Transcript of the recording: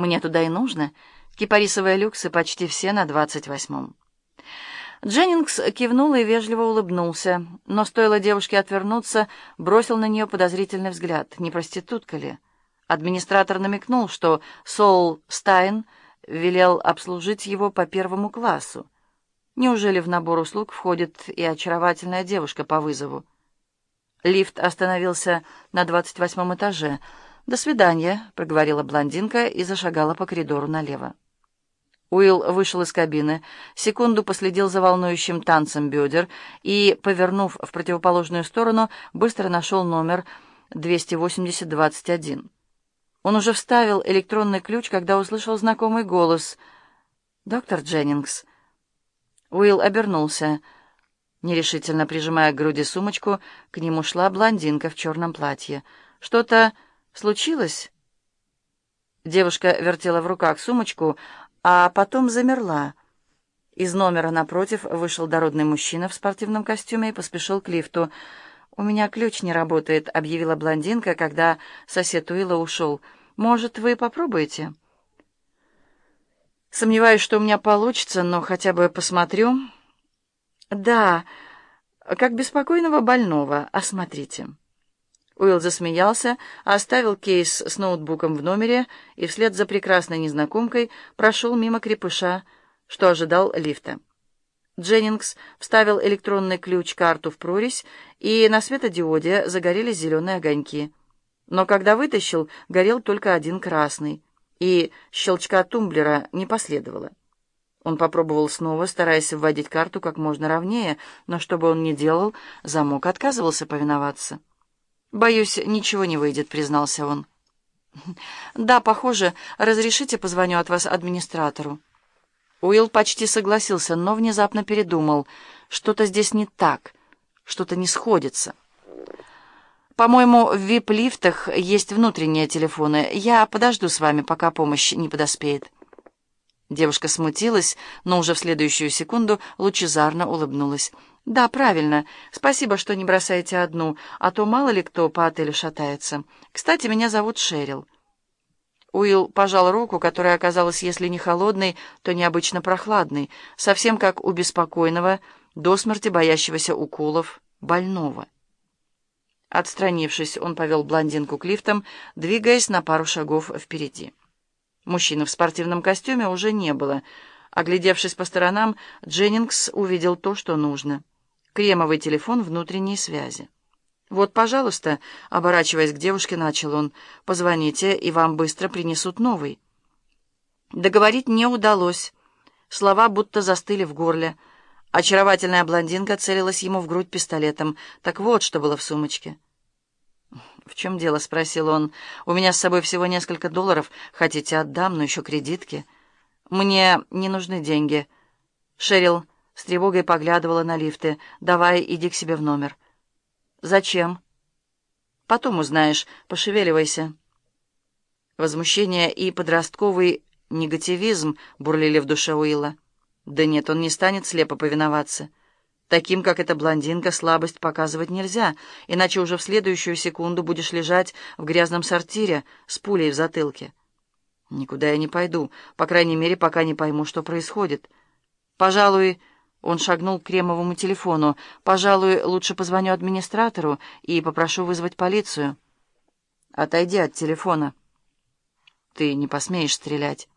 Мне туда и нужно. Кипарисовые люксы почти все на двадцать восьмом. Дженнингс кивнул и вежливо улыбнулся, но стоило девушке отвернуться, бросил на нее подозрительный взгляд. Не проститутка ли? Администратор намекнул, что Соул Стайн велел обслужить его по первому классу. Неужели в набор услуг входит и очаровательная девушка по вызову? Лифт остановился на двадцать восьмом этаже. «До свидания», — проговорила блондинка и зашагала по коридору налево. Уилл вышел из кабины, секунду последил за волнующим танцем бедер и, повернув в противоположную сторону, быстро нашел номер 280-21. Он уже вставил электронный ключ, когда услышал знакомый голос. «Доктор Дженнингс». Уилл обернулся. Нерешительно прижимая к груди сумочку, к нему шла блондинка в черном платье. «Что-то случилось?» Девушка вертела в руках сумочку, а потом замерла. Из номера напротив вышел дородный мужчина в спортивном костюме и поспешил к лифту. «У меня ключ не работает», — объявила блондинка, когда сосед Уилла ушел. «Может, вы попробуете?» «Сомневаюсь, что у меня получится, но хотя бы посмотрю». «Да, как беспокойного больного. Осмотрите». Уилл засмеялся, оставил кейс с ноутбуком в номере и вслед за прекрасной незнакомкой прошел мимо крепыша, что ожидал лифта. Дженнингс вставил электронный ключ-карту в прорезь, и на светодиоде загорелись зеленые огоньки. Но когда вытащил, горел только один красный, и щелчка тумблера не последовало. Он попробовал снова, стараясь вводить карту как можно ровнее, но что бы он ни делал, замок отказывался повиноваться. «Боюсь, ничего не выйдет», — признался он. «Да, похоже. Разрешите, позвоню от вас администратору». Уилл почти согласился, но внезапно передумал. Что-то здесь не так, что-то не сходится. «По-моему, в вип-лифтах есть внутренние телефоны. Я подожду с вами, пока помощь не подоспеет». Девушка смутилась, но уже в следующую секунду лучезарно улыбнулась. «Да, правильно. Спасибо, что не бросаете одну, а то мало ли кто по отелю шатается. Кстати, меня зовут Шерил». Уилл пожал руку, которая оказалась, если не холодной, то необычно прохладной, совсем как у беспокойного, до смерти боящегося уколов, больного. Отстранившись, он повел блондинку к лифтам, двигаясь на пару шагов впереди. Мужчины в спортивном костюме уже не было. Оглядевшись по сторонам, Дженнингс увидел то, что нужно. Кремовый телефон внутренней связи. «Вот, пожалуйста», — оборачиваясь к девушке, начал он, — «позвоните, и вам быстро принесут новый». Договорить не удалось. Слова будто застыли в горле. Очаровательная блондинка целилась ему в грудь пистолетом. Так вот, что было в сумочке. «В чем дело?» — спросил он. «У меня с собой всего несколько долларов. Хотите, отдам, но еще кредитки». «Мне не нужны деньги». Шерил с тревогой поглядывала на лифты. «Давай, иди к себе в номер». «Зачем?» «Потом узнаешь. Пошевеливайся». Возмущение и подростковый негативизм бурлили в душе Уилла. «Да нет, он не станет слепо повиноваться». Таким, как эта блондинка, слабость показывать нельзя, иначе уже в следующую секунду будешь лежать в грязном сортире с пулей в затылке. Никуда я не пойду, по крайней мере, пока не пойму, что происходит. Пожалуй, он шагнул к кремовому телефону. Пожалуй, лучше позвоню администратору и попрошу вызвать полицию. Отойди от телефона. Ты не посмеешь стрелять.